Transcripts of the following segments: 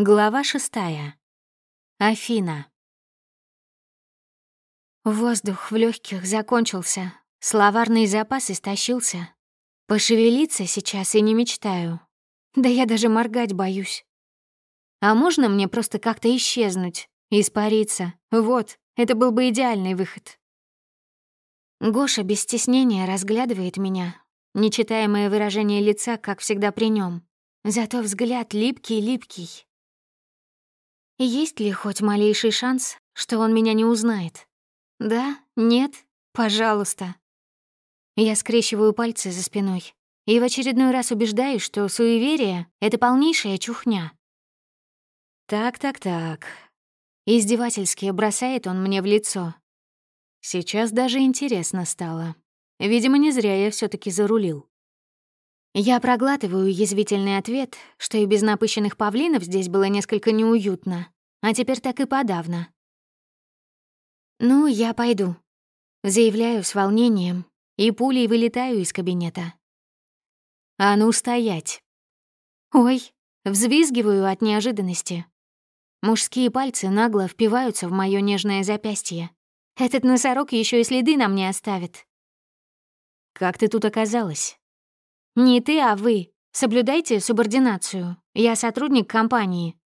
Глава шестая. Афина. Воздух в легких закончился, словарный запас истощился. Пошевелиться сейчас и не мечтаю. Да я даже моргать боюсь. А можно мне просто как-то исчезнуть, испариться? Вот, это был бы идеальный выход. Гоша без стеснения разглядывает меня. Нечитаемое выражение лица, как всегда, при нем. Зато взгляд липкий-липкий. Есть ли хоть малейший шанс, что он меня не узнает? Да? Нет? Пожалуйста. Я скрещиваю пальцы за спиной и в очередной раз убеждаюсь, что суеверие — это полнейшая чухня. Так-так-так. Издевательски бросает он мне в лицо. Сейчас даже интересно стало. Видимо, не зря я все таки зарулил. Я проглатываю язвительный ответ, что и без напыщенных павлинов здесь было несколько неуютно, а теперь так и подавно. «Ну, я пойду», — заявляю с волнением, и пулей вылетаю из кабинета. «А ну, стоять!» «Ой!» — взвизгиваю от неожиданности. Мужские пальцы нагло впиваются в моё нежное запястье. Этот носорог еще и следы на мне оставит. «Как ты тут оказалась?» «Не ты, а вы. Соблюдайте субординацию. Я сотрудник компании».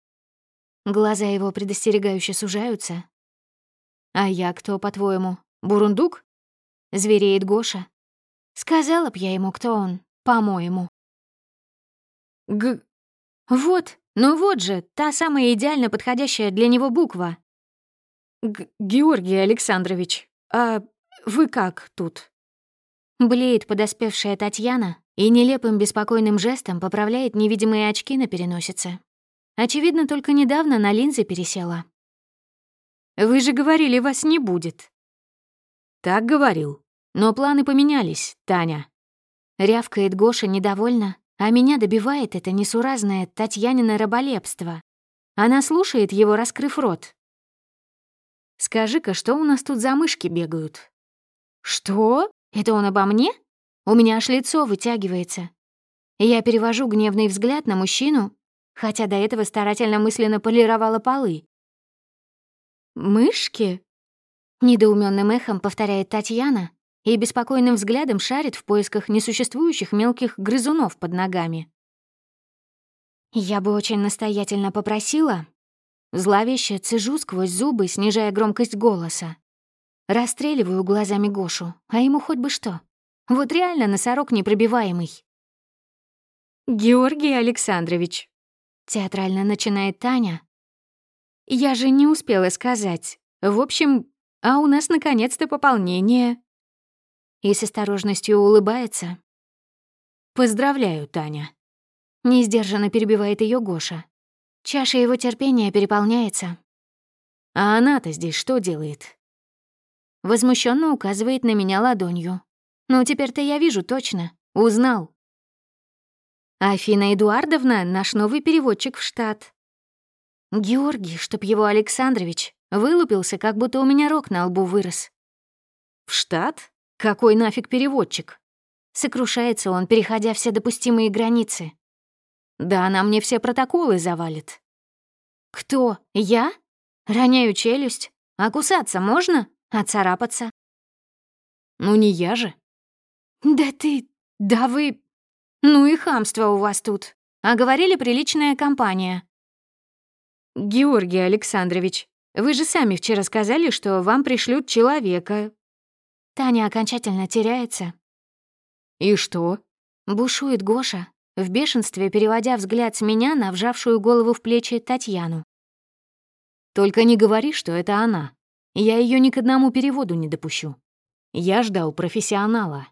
Глаза его предостерегающе сужаются. «А я кто, по-твоему, бурундук?» — звереет Гоша. Сказала б я ему, кто он, по-моему. Г... Вот, ну вот же, та самая идеально подходящая для него буква. Г Георгий Александрович, а вы как тут? Блеет подоспевшая Татьяна и нелепым беспокойным жестом поправляет невидимые очки на переносице. Очевидно, только недавно на линзы пересела. «Вы же говорили, вас не будет». «Так говорил. Но планы поменялись, Таня». Рявкает Гоша недовольно, а меня добивает это несуразное Татьянино раболепство. Она слушает его, раскрыв рот. «Скажи-ка, что у нас тут за мышки бегают?» «Что?» Это он обо мне? У меня аж лицо вытягивается. Я перевожу гневный взгляд на мужчину, хотя до этого старательно мысленно полировала полы. «Мышки?» — недоуменным эхом повторяет Татьяна и беспокойным взглядом шарит в поисках несуществующих мелких грызунов под ногами. Я бы очень настоятельно попросила. Зловеще цежу сквозь зубы, снижая громкость голоса. Расстреливаю глазами Гошу, а ему хоть бы что. Вот реально носорог непробиваемый. «Георгий Александрович», — театрально начинает Таня. «Я же не успела сказать. В общем, а у нас наконец-то пополнение». И с осторожностью улыбается. «Поздравляю, Таня». Несдержанно перебивает ее Гоша. Чаша его терпения переполняется. «А она-то здесь что делает?» Возмущенно указывает на меня ладонью. Ну, теперь-то я вижу точно. Узнал. Афина Эдуардовна — наш новый переводчик в штат. Георгий, чтоб его Александрович, вылупился, как будто у меня рог на лбу вырос. «В штат? Какой нафиг переводчик?» Сокрушается он, переходя все допустимые границы. «Да она мне все протоколы завалит». «Кто? Я? Роняю челюсть. А кусаться можно?» А царапаться? Ну не я же. Да ты... Да вы... Ну и хамство у вас тут. А говорили приличная компания. Георгий Александрович, вы же сами вчера сказали, что вам пришлют человека. Таня окончательно теряется. И что? Бушует Гоша, в бешенстве переводя взгляд с меня на вжавшую голову в плечи Татьяну. Только не говори, что это она. Я ее ни к одному переводу не допущу. Я ждал профессионала.